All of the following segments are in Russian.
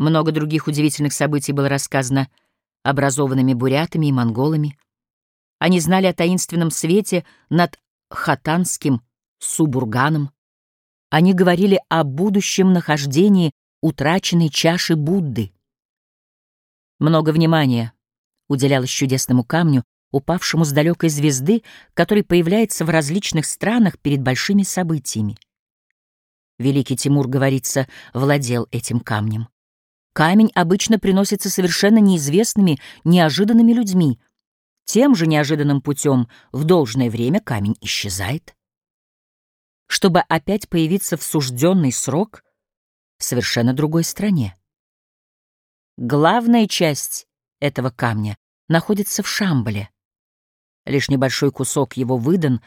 Много других удивительных событий было рассказано образованными бурятами и монголами. Они знали о таинственном свете над Хатанским Субурганом. Они говорили о будущем нахождении утраченной чаши Будды. Много внимания уделялось чудесному камню, упавшему с далекой звезды, который появляется в различных странах перед большими событиями. Великий Тимур, говорится, владел этим камнем. Камень обычно приносится совершенно неизвестными, неожиданными людьми. Тем же неожиданным путем в должное время камень исчезает. Чтобы опять появиться в сужденный срок в совершенно другой стране. Главная часть этого камня находится в Шамбале. Лишь небольшой кусок его выдан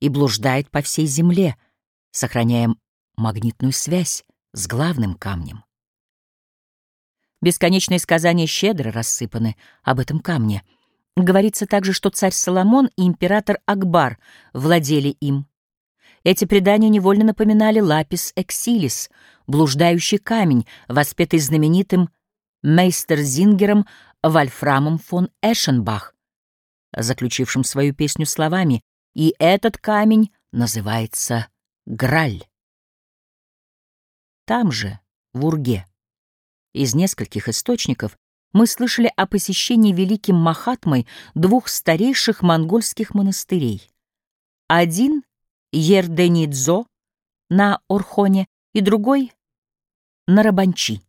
и блуждает по всей земле, сохраняя магнитную связь с главным камнем. Бесконечные сказания щедро рассыпаны об этом камне. Говорится также, что царь Соломон и император Акбар владели им. Эти предания невольно напоминали лапис эксилис, блуждающий камень, воспетый знаменитым мейстерзингером Вольфрамом фон Эшенбах, заключившим свою песню словами «И этот камень называется Граль». Там же, в Урге, из нескольких источников мы слышали о посещении великим Махатмой двух старейших монгольских монастырей. Один — Ерденидзо на Орхоне и другой — на Рабанчи.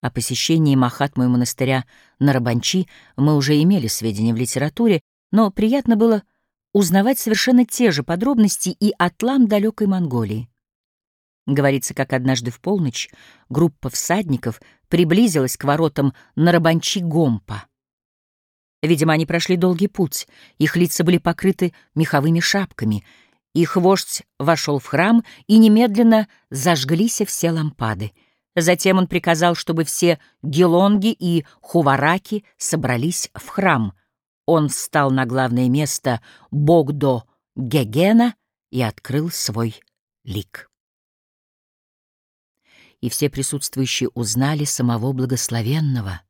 О посещении Махатмы монастыря на Рабанчи мы уже имели сведения в литературе, но приятно было узнавать совершенно те же подробности и от лам далекой Монголии. Говорится, как однажды в полночь группа всадников приблизилась к воротам Нарабанчи-Гомпа. Видимо, они прошли долгий путь, их лица были покрыты меховыми шапками. Их вождь вошел в храм, и немедленно зажглись все лампады. Затем он приказал, чтобы все гелонги и хувараки собрались в храм. Он встал на главное место Богдо Гегена и открыл свой лик и все присутствующие узнали самого благословенного.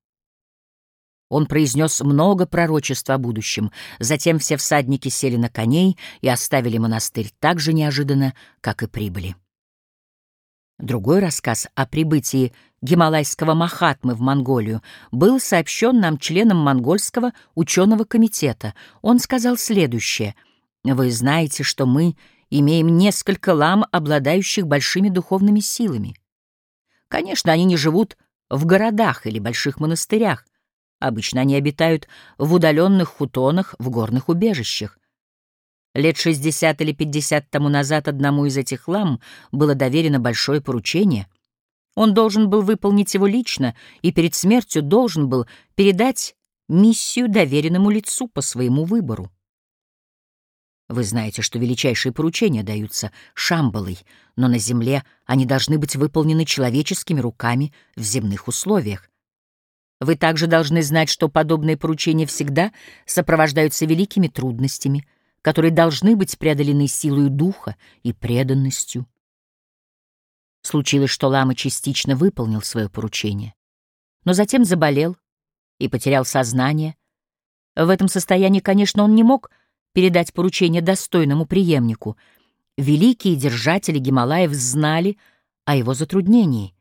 Он произнес много пророчеств о будущем, затем все всадники сели на коней и оставили монастырь так же неожиданно, как и прибыли. Другой рассказ о прибытии гималайского Махатмы в Монголию был сообщен нам членом монгольского ученого комитета. Он сказал следующее. «Вы знаете, что мы имеем несколько лам, обладающих большими духовными силами. Конечно, они не живут в городах или больших монастырях. Обычно они обитают в удаленных хутонах, в горных убежищах. Лет шестьдесят или пятьдесят тому назад одному из этих лам было доверено большое поручение. Он должен был выполнить его лично и перед смертью должен был передать миссию доверенному лицу по своему выбору. Вы знаете, что величайшие поручения даются Шамбалой, но на земле они должны быть выполнены человеческими руками в земных условиях. Вы также должны знать, что подобные поручения всегда сопровождаются великими трудностями, которые должны быть преодолены силой духа и преданностью. Случилось, что Лама частично выполнил свое поручение, но затем заболел и потерял сознание. В этом состоянии, конечно, он не мог передать поручение достойному преемнику, великие держатели Гималаев знали о его затруднении.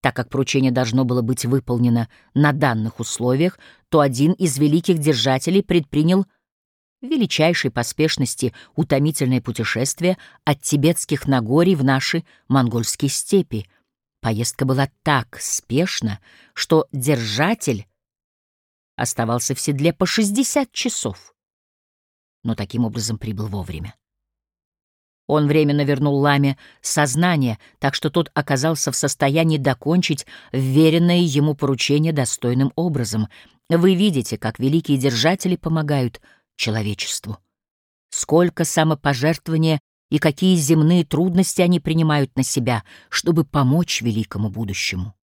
Так как поручение должно было быть выполнено на данных условиях, то один из великих держателей предпринял в величайшей поспешности утомительное путешествие от тибетских Нагорий в наши монгольские степи. Поездка была так спешна, что держатель оставался в седле по 60 часов но таким образом прибыл вовремя. Он временно вернул Ламе сознание, так что тот оказался в состоянии докончить вверенное ему поручение достойным образом. Вы видите, как великие держатели помогают человечеству. Сколько самопожертвования и какие земные трудности они принимают на себя, чтобы помочь великому будущему.